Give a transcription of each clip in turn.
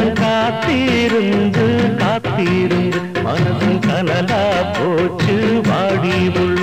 மனதில் காத்திருந்து காத்திருந்து மனதில் கனலா போச்சு வாடி உள்ள.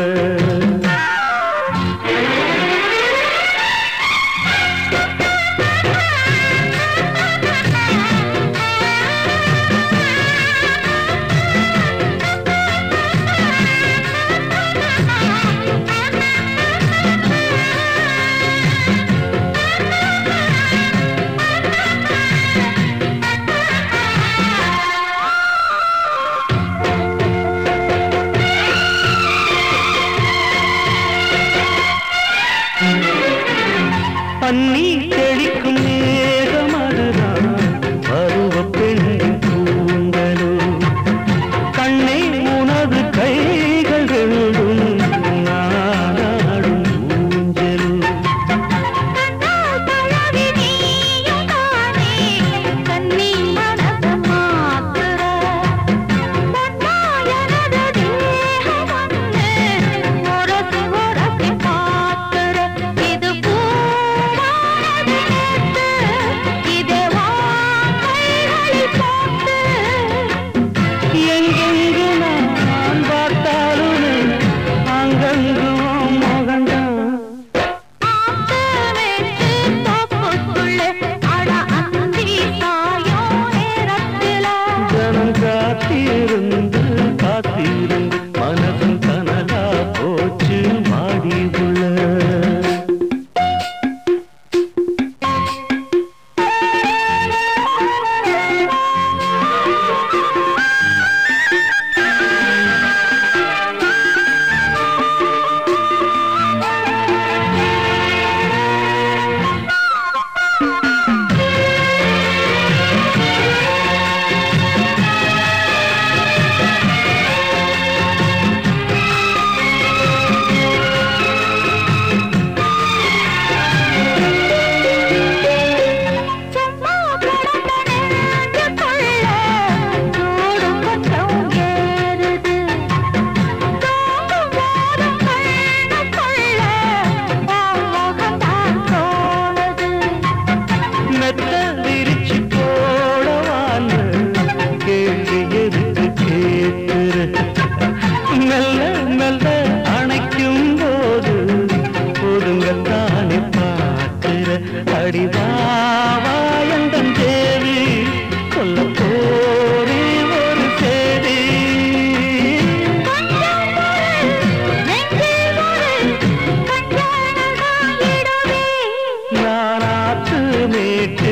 பன்னி செழிக்கும் நீ बैठे